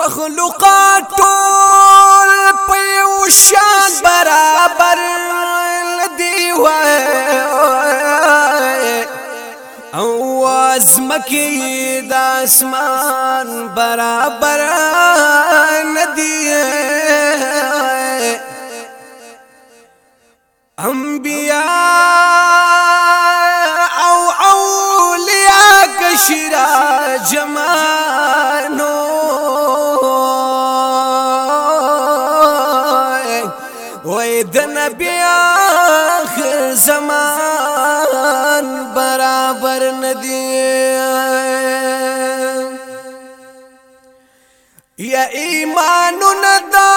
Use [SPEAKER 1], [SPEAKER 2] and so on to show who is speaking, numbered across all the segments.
[SPEAKER 1] مخلوقات ټول په یو شان برابر لدی وای أو ازمکی د اسمان برابر ندی انبیاء د نبی آخر زمان برابر ندی. یا ایمان ندا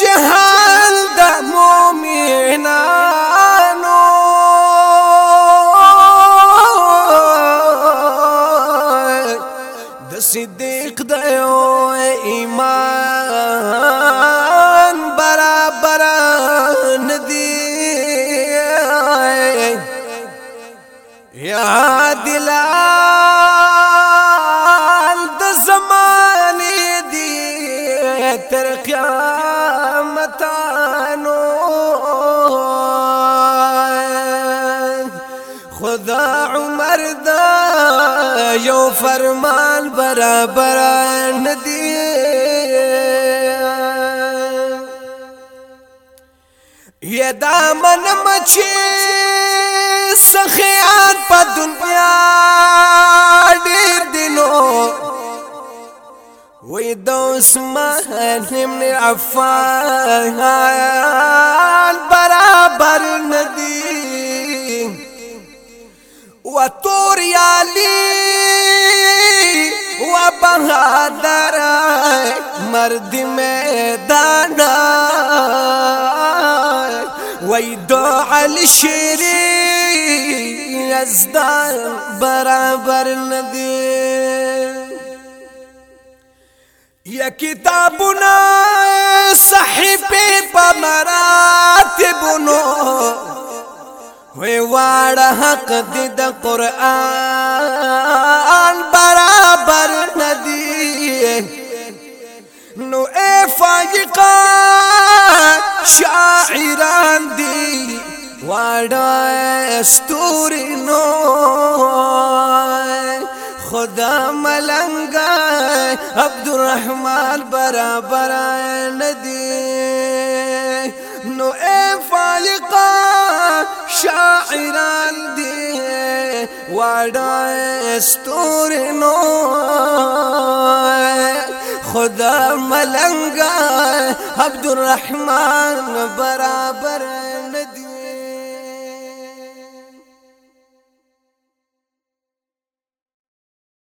[SPEAKER 1] جهان د مومنانو. د صدیق د ایمان قیامتانو خدا عمر دا یو فرمان برابر ندی یا دامن مچی سخیان په دنیا ډیر عثمان ابن عفان برابر ندی و تور یالی و بهادر مرد میدان وای دو علی شیری ازدان برابر ندی یا کتابنا صحیفه په مراتبونو. وی واړه حق دې د قران برابر ندی نو اے فاجقا شاعران دی واړه استوري نو خدا ملنګا عبدالرحمن برابر ندی. نو اے فالقا شاعران دی. واړه استوري نو خدا ملنگا عبد الرحمن برابر